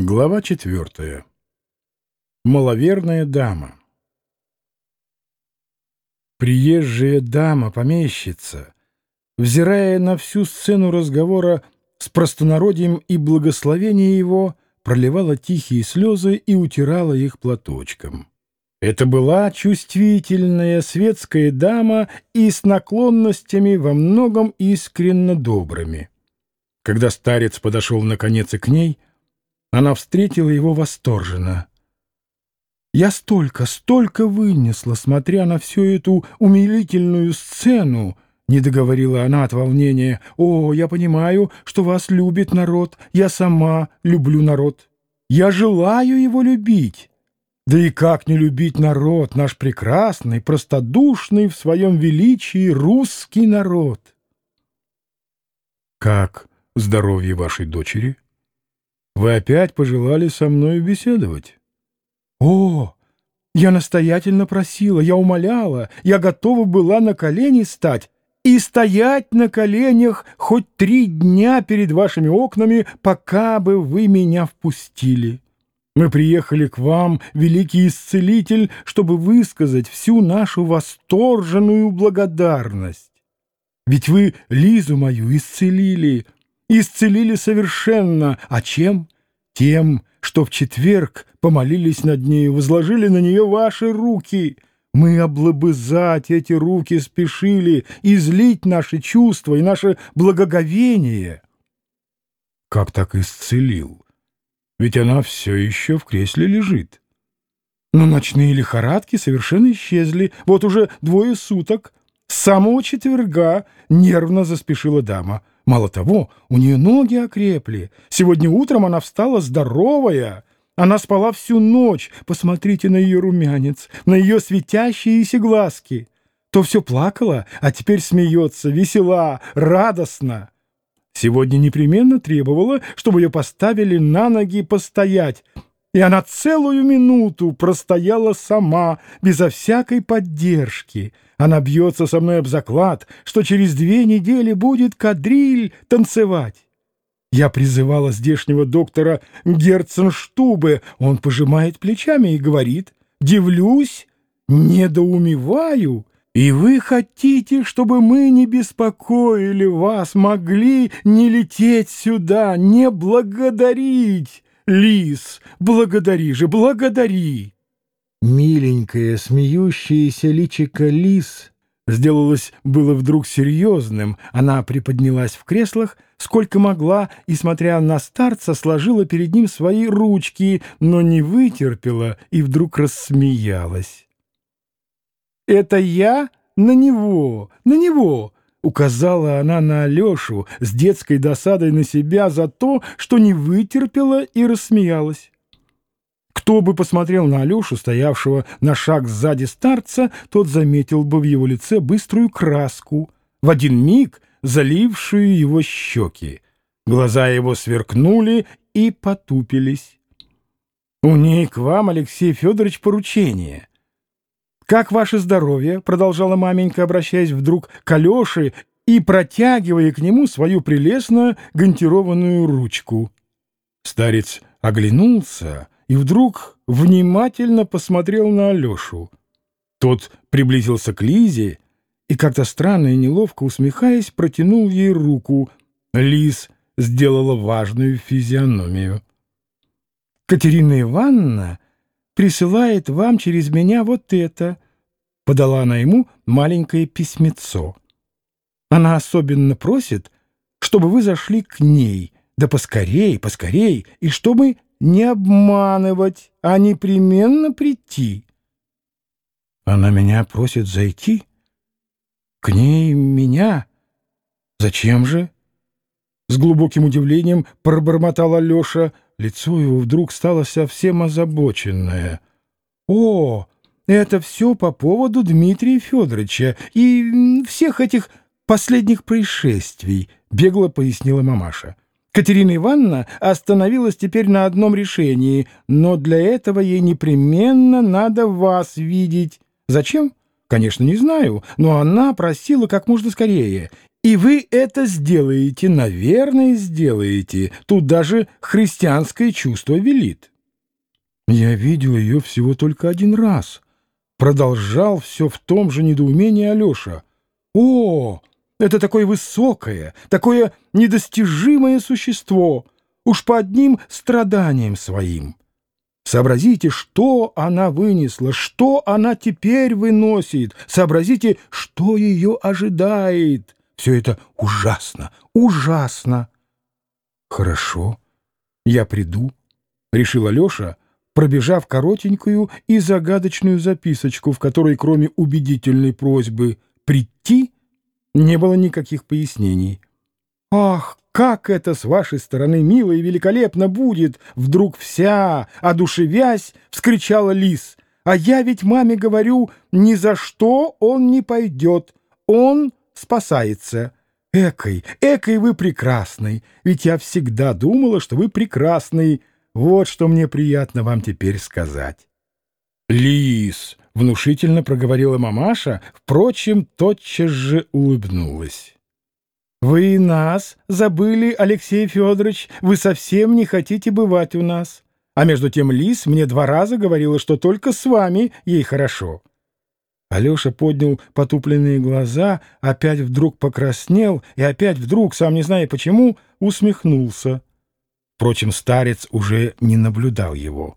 Глава четвертая. Маловерная дама. Приезжая дама-помещица, взирая на всю сцену разговора с простонародием и благословение его, проливала тихие слезы и утирала их платочком. Это была чувствительная светская дама и с наклонностями во многом искренно добрыми. Когда старец подошел наконец и к ней — она встретила его восторженно. Я столько, столько вынесла, смотря на всю эту умилительную сцену, не договорила она от волнения. «О, я понимаю, что вас любит народ. Я сама люблю народ. Я желаю его любить. Да и как не любить народ, наш прекрасный, простодушный в своем величии русский народ?» «Как здоровье вашей дочери?» Вы опять пожелали со мной беседовать? О, я настоятельно просила, я умоляла, я готова была на колени стать и стоять на коленях хоть три дня перед вашими окнами, пока бы вы меня впустили. Мы приехали к вам, великий исцелитель, чтобы высказать всю нашу восторженную благодарность. Ведь вы Лизу мою исцелили, исцелили совершенно. А чем? Тем, что в четверг помолились над нею, возложили на нее ваши руки. Мы облобызать эти руки спешили, излить наши чувства и наше благоговение. Как так исцелил? Ведь она все еще в кресле лежит. Но ночные лихорадки совершенно исчезли. Вот уже двое суток. С самого четверга нервно заспешила дама — Мало того, у нее ноги окрепли. Сегодня утром она встала здоровая. Она спала всю ночь. Посмотрите на ее румянец, на ее светящиеся глазки. То все плакала, а теперь смеется, весела, радостно. Сегодня непременно требовала, чтобы ее поставили на ноги постоять. И она целую минуту простояла сама, безо всякой поддержки — она бьется со мной об заклад, что через две недели будет кадриль танцевать. Я призывала здешнего доктора Герценштубе. Он пожимает плечами и говорит, «Дивлюсь, недоумеваю, и вы хотите, чтобы мы не беспокоили вас, могли не лететь сюда, не благодарить. Лис, благодари же, благодари!» Миленькое, смеющееся личико лис сделалось было вдруг серьезным. Она приподнялась в креслах, сколько могла, и, смотря на старца, сложила перед ним свои ручки, но не вытерпела и вдруг рассмеялась. «Это я на него, на него!» — указала она на Алешу с детской досадой на себя за то, что не вытерпела и рассмеялась. Кто бы посмотрел на Алешу, стоявшего на шаг сзади старца, тот заметил бы в его лице быструю краску, в один миг залившую его щеки. Глаза его сверкнули и потупились. «У ней к вам, Алексей Федорович, поручение». «Как ваше здоровье?» — продолжала маменька, обращаясь вдруг к Алёше и протягивая к нему свою прелестную гантированную ручку. Старец оглянулся и вдруг внимательно посмотрел на Алешу. Тот приблизился к Лизе и, как-то странно и неловко усмехаясь, протянул ей руку. Лиз сделала важную физиономию. «Катерина Ивановна присылает вам через меня вот это», — подала она ему маленькое письмецо. «Она особенно просит, чтобы вы зашли к ней, да поскорей, поскорей, и чтобы не обманывать, а непременно прийти. Она меня просит зайти? К ней меня? Зачем же? С глубоким удивлением пробормотал Алеша. Лицо его вдруг стало совсем озабоченное. «О, это все по поводу Дмитрия Федоровича и всех этих последних происшествий», — бегло пояснила мамаша. Катерина Ивановна остановилась теперь на одном решении, но для этого ей непременно надо вас видеть. Зачем? Конечно, не знаю, но она просила как можно скорее. И вы это сделаете, наверное, сделаете. Тут даже христианское чувство велит. Я видел ее всего только один раз. Продолжал все в том же недоумении Алеша. О, это такое высокое, такое недостижимое существо, уж по одним страданиям своим. Сообразите, что она вынесла, что она теперь выносит. Сообразите, что ее ожидает. Все это ужасно, ужасно. Хорошо, я приду, — решил Алеша, пробежав коротенькую и загадочную записочку, в которой, кроме убедительной просьбы «прийти», не было никаких пояснений. «Ах, как это с вашей стороны мило и великолепно будет!» Вдруг вся, одушевясь, вскричала Лис. «А я ведь маме говорю, ни за что он не пойдет, он спасается». «Экой, экой вы прекрасный, ведь я всегда думала, что вы прекрасный. Вот что мне приятно вам теперь сказать». «Лис!» — внушительно проговорила мамаша, впрочем, тотчас же улыбнулась. «Вы нас забыли, Алексей Федорович, вы совсем не хотите бывать у нас. А между тем Лис мне два раза говорила, что только с вами ей хорошо». Алеша поднял потупленные глаза, опять вдруг покраснел и опять вдруг, сам не зная почему, усмехнулся. Впрочем, старец уже не наблюдал его.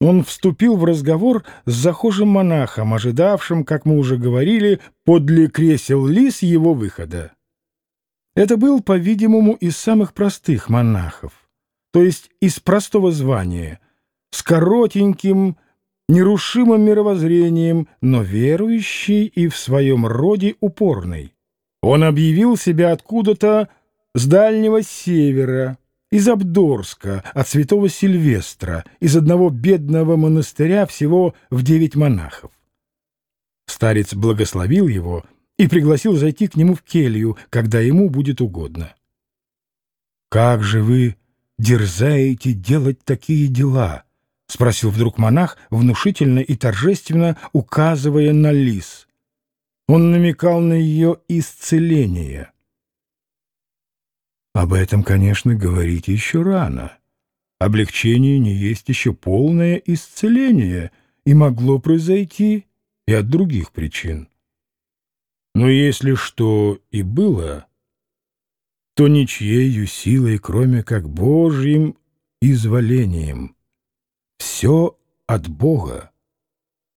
Он вступил в разговор с захожим монахом, ожидавшим, как мы уже говорили, подле кресел лис его выхода. Это был, по-видимому, из самых простых монахов, то есть из простого звания, с коротеньким, нерушимым мировоззрением, но верующий и в своем роде упорный. Он объявил себя откуда-то с дальнего севера, из Абдорска, от святого Сильвестра, из одного бедного монастыря всего в девять монахов. Старец благословил его — и пригласил зайти к нему в келью, когда ему будет угодно. «Как же вы дерзаете делать такие дела?» — спросил вдруг монах, внушительно и торжественно указывая на лис. Он намекал на ее исцеление. «Об этом, конечно, говорить еще рано. Облегчение не есть еще полное исцеление, и могло произойти и от других причин. Но если что и было, то ничьею силой, кроме как Божьим изволением. Все от Бога.